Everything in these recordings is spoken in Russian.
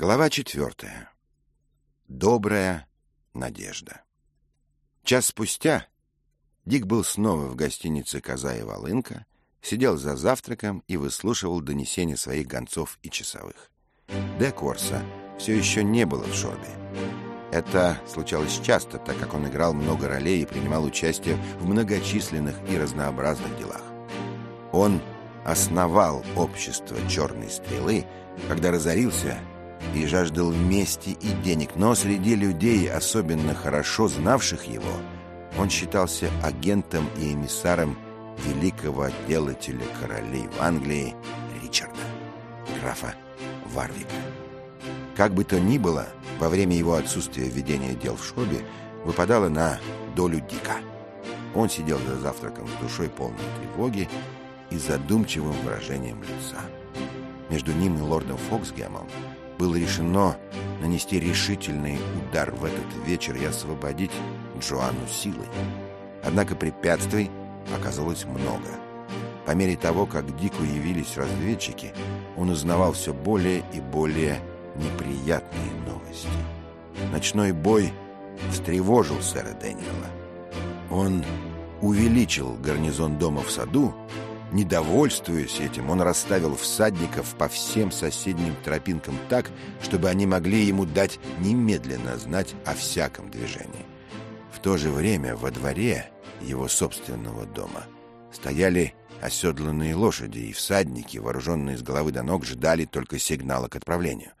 Глава четвертая. Добрая надежда. Час спустя Дик был снова в гостинице «Коза и Волынка», сидел за завтраком и выслушивал донесения своих гонцов и часовых. Де Корса все еще не было в Шорбе. Это случалось часто, так как он играл много ролей и принимал участие в многочисленных и разнообразных делах. Он основал общество «Черной стрелы», когда разорился и жаждал мести и денег, но среди людей, особенно хорошо знавших его, он считался агентом и эмиссаром великого делателя королей в Англии Ричарда, графа Варвика. Как бы то ни было, во время его отсутствия ведения дел в Шобе выпадало на долю Дика. Он сидел за завтраком с душой полной тревоги и задумчивым выражением лица. Между ним и лордом Фоксгемом было решено нанести решительный удар в этот вечер и освободить Джоанну силой. Однако препятствий оказалось много. По мере того, как Дику явились разведчики, он узнавал все более и более неприятные новости. Ночной бой встревожил сэра Дэниела. Он увеличил гарнизон дома в саду Недовольствуясь этим, он расставил всадников по всем соседним тропинкам так, чтобы они могли ему дать немедленно знать о всяком движении. В то же время во дворе его собственного дома стояли оседланные лошади, и всадники, вооруженные с головы до ног, ждали только сигнала к отправлению.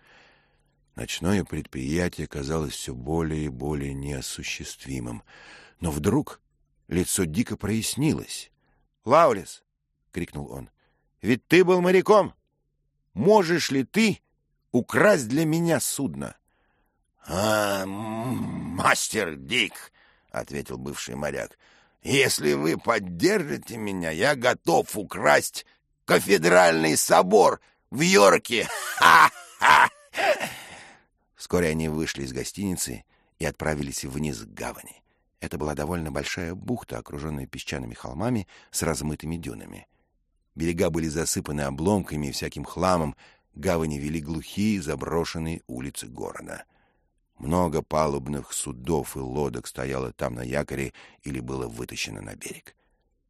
Ночное предприятие казалось все более и более неосуществимым. Но вдруг лицо дико прояснилось. «Лаурис!» — крикнул он. — Ведь ты был моряком. Можешь ли ты украсть для меня судно? — А, мастер Дик, — ответил бывший моряк, — если вы поддержите меня, я готов украсть кафедральный собор в Йорке. Ха-ха! Вскоре они вышли из гостиницы и отправились вниз к гавани. Это была довольно большая бухта, окруженная песчаными холмами с размытыми дюнами. Берега были засыпаны обломками и всяким хламом, гавани вели глухие заброшенные улицы города. Много палубных судов и лодок стояло там на якоре или было вытащено на берег.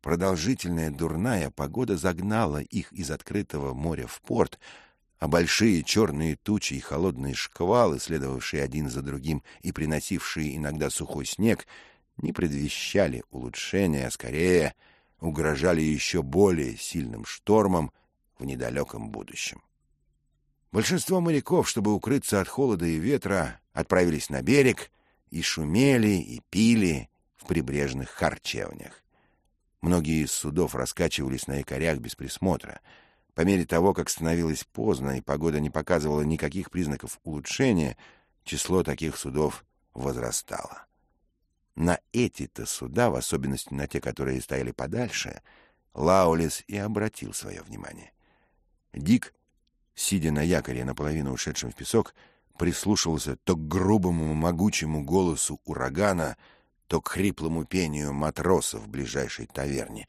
Продолжительная дурная погода загнала их из открытого моря в порт, а большие черные тучи и холодные шквалы, следовавшие один за другим и приносившие иногда сухой снег, не предвещали улучшения, а скорее — угрожали еще более сильным штормом в недалеком будущем. Большинство моряков, чтобы укрыться от холода и ветра, отправились на берег и шумели и пили в прибрежных харчевнях. Многие из судов раскачивались на якорях без присмотра. По мере того, как становилось поздно и погода не показывала никаких признаков улучшения, число таких судов возрастало. На эти-то суда, в особенности на те, которые стояли подальше, Лаулис и обратил свое внимание. Дик, сидя на якоре, наполовину ушедшем в песок, прислушивался то к грубому могучему голосу урагана, то к хриплому пению матросов в ближайшей таверне.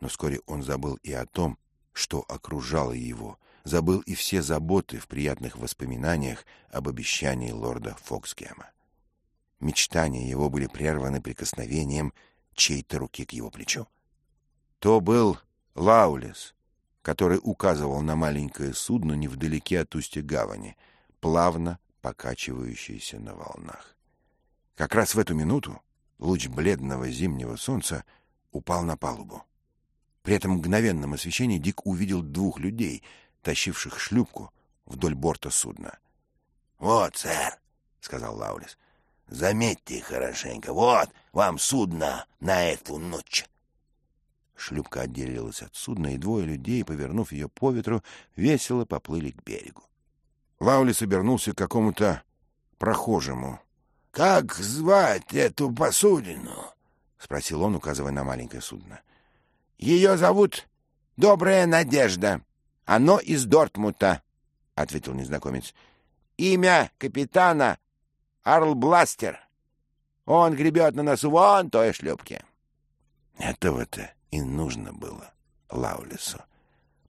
Но вскоре он забыл и о том, что окружало его, забыл и все заботы в приятных воспоминаниях об обещании лорда Фоксгема. Мечтания его были прерваны прикосновением чьей-то руки к его плечу. То был Лаулес, который указывал на маленькое судно невдалеке от устья гавани, плавно покачивающееся на волнах. Как раз в эту минуту луч бледного зимнего солнца упал на палубу. При этом мгновенном освещении Дик увидел двух людей, тащивших шлюпку вдоль борта судна. — Вот, сэр, — сказал Лаулес, Заметьте хорошенько. Вот вам судно на эту ночь. Шлюпка отделилась от судна, и двое людей, повернув ее по ветру, весело поплыли к берегу. Лаулис обернулся к какому-то прохожему. — Как звать эту посудину? — спросил он, указывая на маленькое судно. — Ее зовут Добрая Надежда. Оно из Дортмута, — ответил незнакомец. — Имя капитана Арл Бластер. Он гребет на носу вон той шлюпки. Этого-то и нужно было Лаулису.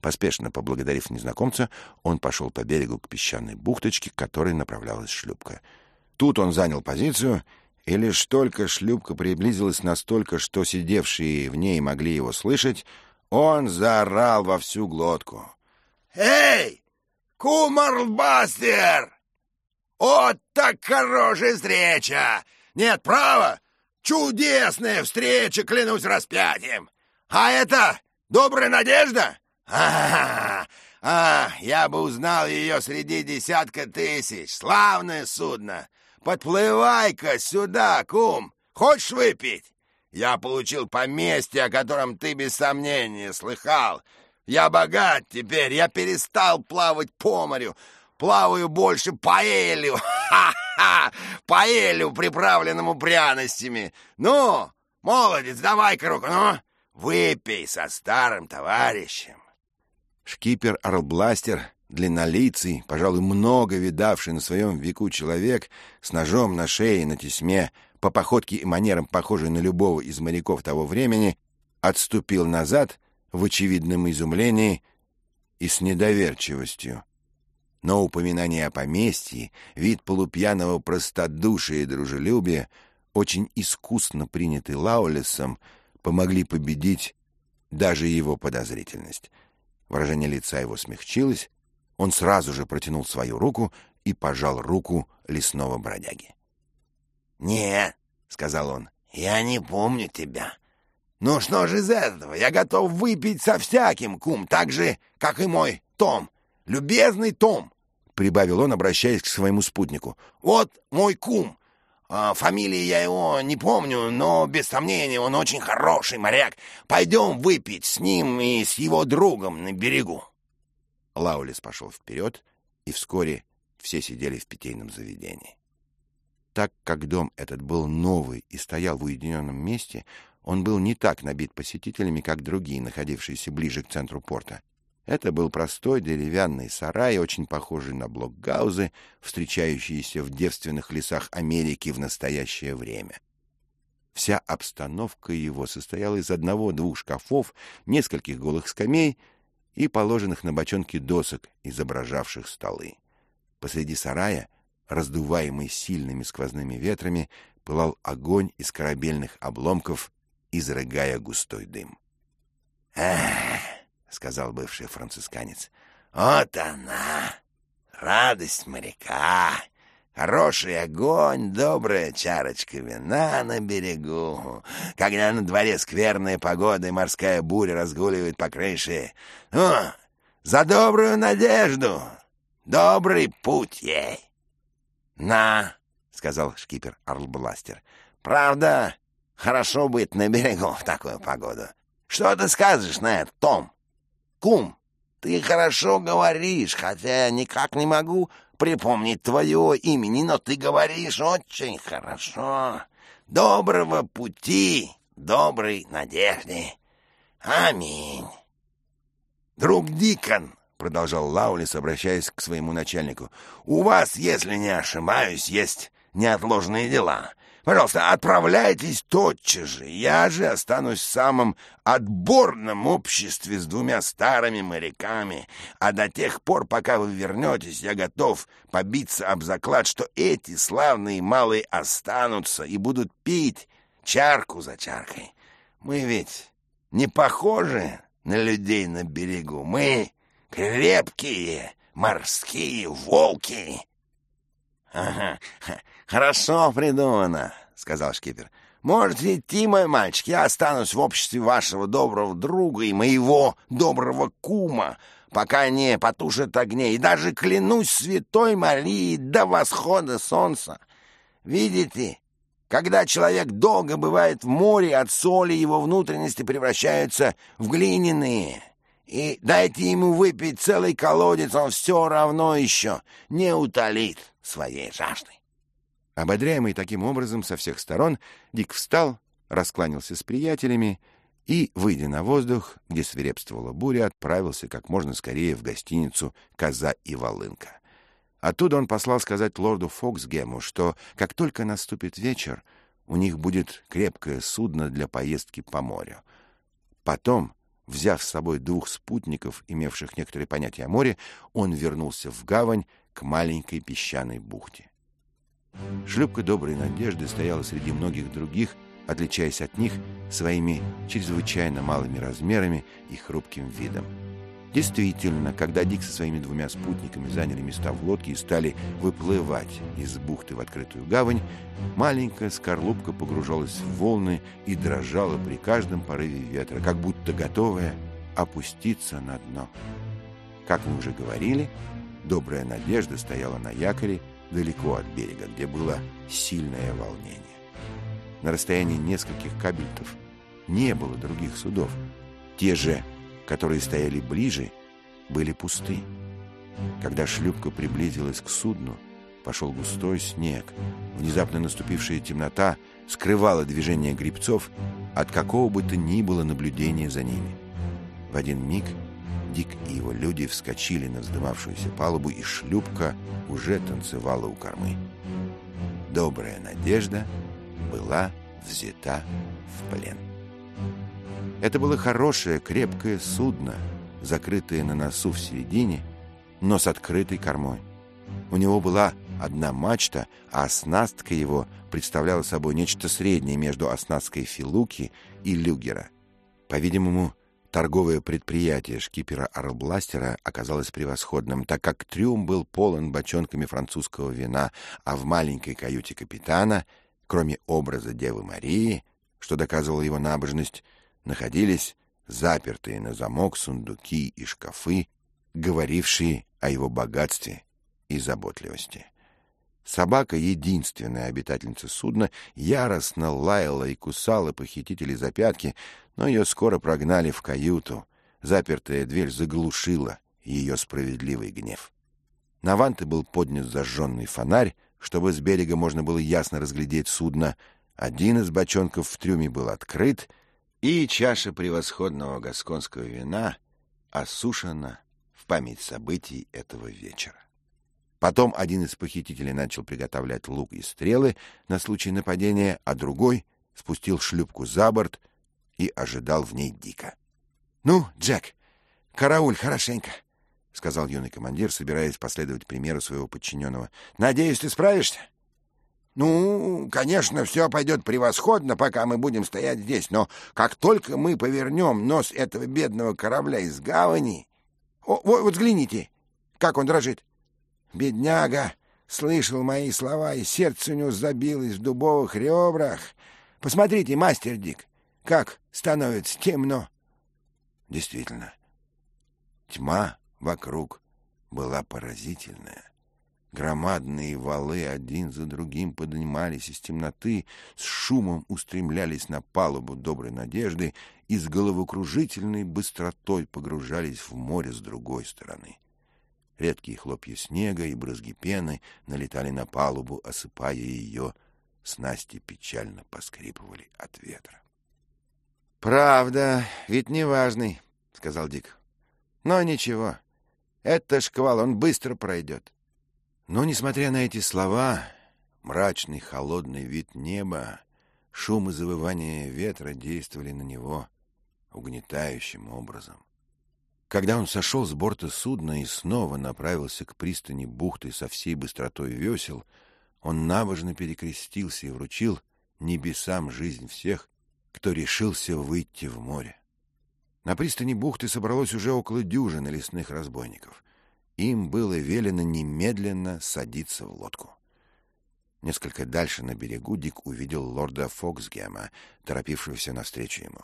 Поспешно поблагодарив незнакомца, он пошел по берегу к песчаной бухточке, к которой направлялась шлюпка. Тут он занял позицию, и лишь только шлюпка приблизилась настолько, что сидевшие в ней могли его слышать, он заорал во всю глотку. «Эй, кумарлбастер! Вот так хорошая встреча! Нет, право, чудесная встреча, клянусь распятием! А это добрая надежда?» А, а, я бы узнал ее среди десятка тысяч. Славное судно. Подплывай-ка сюда, кум. Хочешь выпить? Я получил поместье, о котором ты без сомнения слыхал. Я богат теперь, я перестал плавать по морю. Плаваю больше по элю. Ха-ха! По элю, приправленному пряностями. Ну, молодец, давай-ка руку, ну, выпей со старым товарищем. Шкипер Арлбластер, длиннолицый, пожалуй, много видавший на своем веку человек, с ножом на шее, на тесьме, по походке и манерам похожий на любого из моряков того времени, отступил назад в очевидном изумлении и с недоверчивостью. Но упоминание о поместье, вид полупьяного простодушия и дружелюбия, очень искусно принятый Лаулесом, помогли победить даже его подозрительность. Выражение лица его смягчилось, он сразу же протянул свою руку и пожал руку лесного бродяги. «Нет», — сказал он, — «я не помню тебя. Ну что же из этого? Я готов выпить со всяким, кум, так же, как и мой Том. Любезный Том», — прибавил он, обращаясь к своему спутнику. «Вот мой кум, а, фамилии я его не помню, но без сомнения он очень хороший моряк. Пойдем выпить с ним и с его другом на берегу. Лаулис пошел вперед, и вскоре все сидели в питейном заведении. Так как дом этот был новый и стоял в уединенном месте, он был не так набит посетителями, как другие, находившиеся ближе к центру порта. Это был простой деревянный сарай, очень похожий на блокгаузы, встречающиеся в девственных лесах Америки в настоящее время. Вся обстановка его состояла из одного-двух шкафов, нескольких голых скамей и положенных на бочонки досок, изображавших столы. Посреди сарая, раздуваемый сильными сквозными ветрами, пылал огонь из корабельных обломков, изрыгая густой дым. «Эх!» Сказал бывший францисканец. Вот она, радость моряка. Хороший огонь, добрая чарочка вина на берегу. Когда на дворе скверная погода и морская буря разгуливает по крыше. Ну, за добрую надежду, добрый путь ей. — На, — сказал шкипер Арлбластер, — правда, хорошо быть на берегу в такую погоду. Что ты скажешь на это, Том? Кум, ты хорошо говоришь, хотя я никак не могу припомнить твое имени, но ты говоришь очень хорошо. Доброго пути, доброй надежды. Аминь. Друг Дикон, — продолжал Лаулис, обращаясь к своему начальнику, — у вас, если не ошибаюсь, есть неотложные дела. Пожалуйста, отправляйтесь тотчас же. Я же останусь в самом отборном обществе с двумя старыми моряками. А до тех пор, пока вы вернетесь, я готов побиться об заклад, что эти славные малые останутся и будут пить чарку за чаркой. Мы ведь не похожи на людей на берегу. Мы крепкие морские волки. Ага, хорошо придумано, сказал шкипер. Можете идти, мой мальчик, я останусь в обществе вашего доброго друга и моего доброго кума, пока не потушат огней, и даже клянусь святой Марии до восхода солнца. Видите, когда человек долго бывает в море, от соли его внутренности превращаются в глиняные. И дайте ему выпить целый колодец, он все равно еще не утолит своей жаждой. Ободряемый таким образом со всех сторон, Дик встал, раскланялся с приятелями и, выйдя на воздух, где свирепствовала буря, отправился как можно скорее в гостиницу «Коза и волынка». Оттуда он послал сказать лорду Фоксгему, что как только наступит вечер, у них будет крепкое судно для поездки по морю. Потом, Взяв с собой двух спутников, имевших некоторые понятия о море, он вернулся в гавань к маленькой песчаной бухте. Шлюпка «Доброй надежды» стояла среди многих других, отличаясь от них своими чрезвычайно малыми размерами и хрупким видом. Действительно, когда Дик со своими двумя спутниками заняли места в лодке и стали выплывать из бухты в открытую гавань, маленькая скорлупка погружалась в волны и дрожала при каждом порыве ветра, как будто готовая опуститься на дно. Как мы уже говорили, добрая надежда стояла на якоре далеко от берега, где было сильное волнение. На расстоянии нескольких кабельтов не было других судов. Те же которые стояли ближе, были пусты. Когда шлюпка приблизилась к судну, пошел густой снег. Внезапно наступившая темнота скрывала движение грибцов от какого бы то ни было наблюдения за ними. В один миг Дик и его люди вскочили на вздымавшуюся палубу, и шлюпка уже танцевала у кормы. Добрая надежда была взята в плен. Это было хорошее, крепкое судно, закрытое на носу в середине, но с открытой кормой. У него была одна мачта, а оснастка его представляла собой нечто среднее между оснасткой Филуки и Люгера. По-видимому, торговое предприятие шкипера Арлбластера оказалось превосходным, так как трюм был полон бочонками французского вина, а в маленькой каюте капитана, кроме образа Девы Марии, что доказывало его набожность, находились запертые на замок сундуки и шкафы, говорившие о его богатстве и заботливости. Собака, единственная обитательница судна, яростно лаяла и кусала похитителей за пятки, но ее скоро прогнали в каюту. Запертая дверь заглушила ее справедливый гнев. На ванты был поднят зажженный фонарь, чтобы с берега можно было ясно разглядеть судно. Один из бочонков в трюме был открыт — и чаша превосходного гасконского вина осушена в память событий этого вечера. Потом один из похитителей начал приготовлять лук и стрелы на случай нападения, а другой спустил шлюпку за борт и ожидал в ней дико. — Ну, Джек, карауль хорошенько, — сказал юный командир, собираясь последовать примеру своего подчиненного. — Надеюсь, ты справишься? — ну, конечно, все пойдет превосходно, пока мы будем стоять здесь, но как только мы повернем нос этого бедного корабля из гавани... О, вот взгляните, как он дрожит. Бедняга слышал мои слова, и сердце у него забилось в дубовых ребрах. Посмотрите, мастер Дик, как становится темно. Действительно, тьма вокруг была поразительная. Громадные валы один за другим поднимались из темноты, с шумом устремлялись на палубу доброй надежды и с головокружительной быстротой погружались в море с другой стороны. Редкие хлопья снега и брызги пены налетали на палубу, осыпая ее. Снасти печально поскрипывали от ветра. — Правда, ведь неважный, — сказал Дик. — Но ничего, это шквал, он быстро пройдет. Но, несмотря на эти слова, мрачный холодный вид неба, шум и завывание ветра действовали на него угнетающим образом. Когда он сошел с борта судна и снова направился к пристани бухты со всей быстротой весел, он набожно перекрестился и вручил небесам жизнь всех, кто решился выйти в море. На пристани бухты собралось уже около дюжины лесных разбойников. Им было велено немедленно садиться в лодку. Несколько дальше на берегу Дик увидел лорда Фоксгема, торопившегося навстречу ему.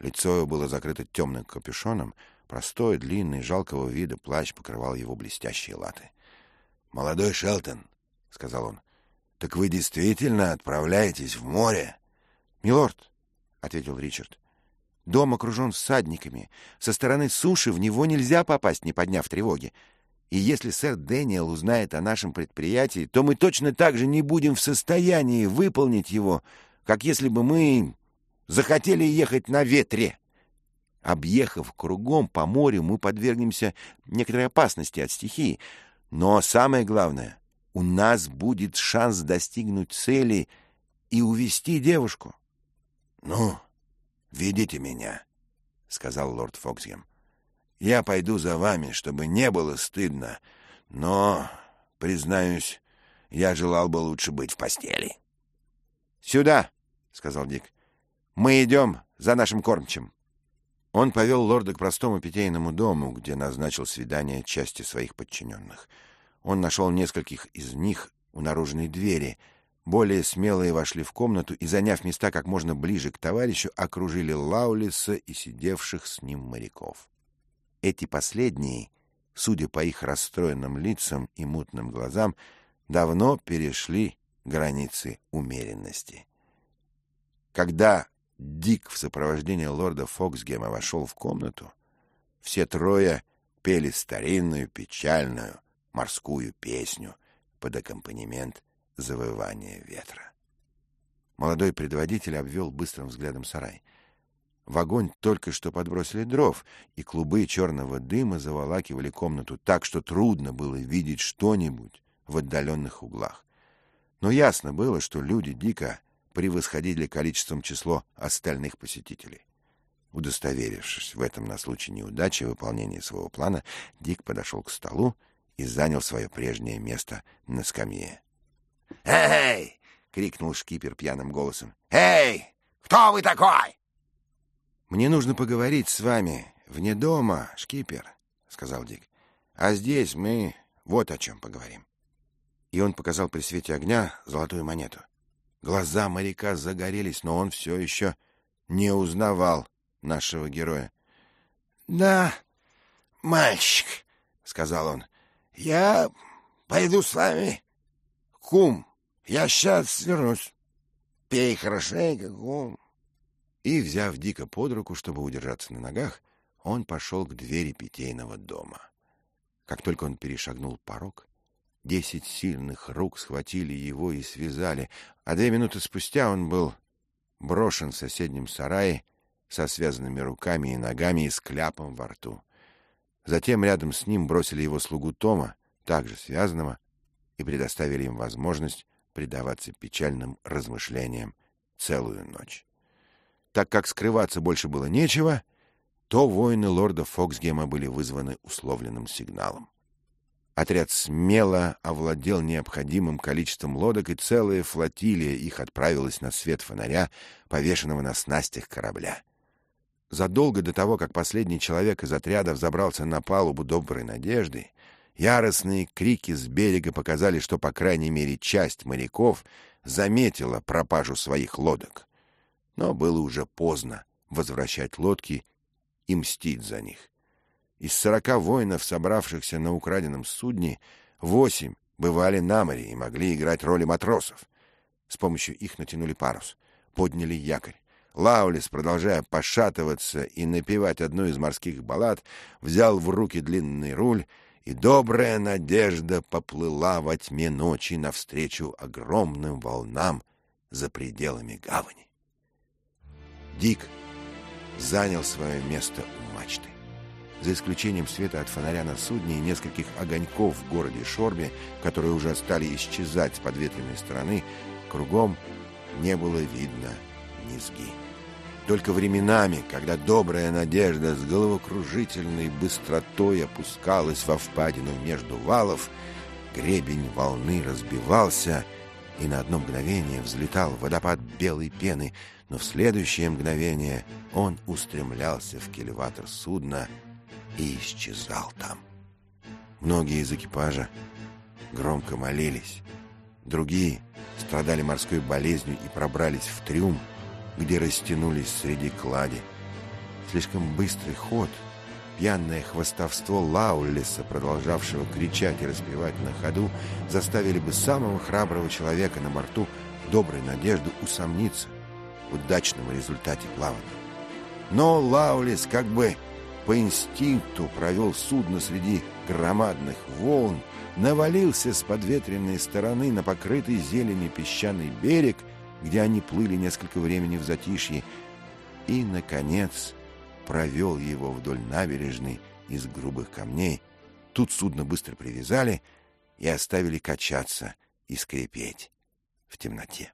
Лицо его было закрыто темным капюшоном, простой, длинный, жалкого вида плащ покрывал его блестящие латы. — Молодой Шелтон, — сказал он, — так вы действительно отправляетесь в море? — Милорд, — ответил Ричард, — дом окружен всадниками. Со стороны суши в него нельзя попасть, не подняв тревоги. И если сэр Дэниел узнает о нашем предприятии, то мы точно так же не будем в состоянии выполнить его, как если бы мы захотели ехать на ветре. Объехав кругом по морю, мы подвергнемся некоторой опасности от стихии. Но самое главное, у нас будет шанс достигнуть цели и увести девушку. — Ну, ведите меня, — сказал лорд Фоксгем. «Я пойду за вами, чтобы не было стыдно, но, признаюсь, я желал бы лучше быть в постели». «Сюда!» — сказал Дик. «Мы идем за нашим кормчим». Он повел лорда к простому питейному дому, где назначил свидание части своих подчиненных. Он нашел нескольких из них у наружной двери. Более смелые вошли в комнату и, заняв места как можно ближе к товарищу, окружили Лаулиса и сидевших с ним моряков. Эти последние, судя по их расстроенным лицам и мутным глазам, давно перешли границы умеренности. Когда Дик в сопровождении лорда Фоксгема вошел в комнату. Все трое пели старинную печальную морскую песню под аккомпанемент завывания ветра. Молодой предводитель обвел быстрым взглядом сарай. В огонь только что подбросили дров, и клубы черного дыма заволакивали комнату так, что трудно было видеть что-нибудь в отдаленных углах. Но ясно было, что люди Дика превосходили количеством число остальных посетителей. Удостоверившись в этом на случай неудачи выполнения своего плана, Дик подошел к столу и занял свое прежнее место на скамье. «Эй!» — крикнул шкипер пьяным голосом. «Эй! Кто вы такой?» «Мне нужно поговорить с вами вне дома, шкипер», — сказал Дик. «А здесь мы вот о чем поговорим». И он показал при свете огня золотую монету. Глаза моряка загорелись, но он все еще не узнавал нашего героя. — Да, мальчик, — сказал он, — я пойду с вами. Кум, я сейчас вернусь. Пей хорошенько, кум. И, взяв Дика под руку, чтобы удержаться на ногах, он пошел к двери питейного дома. Как только он перешагнул порог, Десять сильных рук схватили его и связали, а две минуты спустя он был брошен в соседнем сарае со связанными руками и ногами и с кляпом во рту. Затем рядом с ним бросили его слугу Тома, также связанного, и предоставили им возможность предаваться печальным размышлениям целую ночь. Так как скрываться больше было нечего, то воины лорда Фоксгема были вызваны условленным сигналом. Отряд смело овладел необходимым количеством лодок, и целая флотилия их отправилась на свет фонаря, повешенного на снастях корабля. Задолго до того, как последний человек из отряда взобрался на палубу доброй надежды, яростные крики с берега показали, что, по крайней мере, часть моряков заметила пропажу своих лодок. Но было уже поздно возвращать лодки и мстить за них. Из сорока воинов, собравшихся на украденном судне, восемь бывали на море и могли играть роли матросов. С помощью их натянули парус, подняли якорь. Лаулис, продолжая пошатываться и напевать одну из морских баллад, взял в руки длинный руль, и добрая надежда поплыла во тьме ночи навстречу огромным волнам за пределами гавани. Дик занял свое место у мачты за исключением света от фонаря на судне и нескольких огоньков в городе Шорбе, которые уже стали исчезать с подветренной стороны, кругом не было видно низги. Только временами, когда добрая надежда с головокружительной быстротой опускалась во впадину между валов, гребень волны разбивался, и на одно мгновение взлетал водопад белой пены, но в следующее мгновение он устремлялся в кильватор судна, и исчезал там. Многие из экипажа громко молились, другие страдали морской болезнью и пробрались в трюм, где растянулись среди клади. Слишком быстрый ход, пьяное хвостовство Лаулиса, продолжавшего кричать и распевать на ходу, заставили бы самого храброго человека на борту доброй надежды усомниться в удачном результате плавания. Но Лаулис как бы по инстинкту провел судно среди громадных волн, навалился с подветренной стороны на покрытый зеленью песчаный берег, где они плыли несколько времени в затишье, и, наконец, провел его вдоль набережной из грубых камней. Тут судно быстро привязали и оставили качаться и скрипеть в темноте.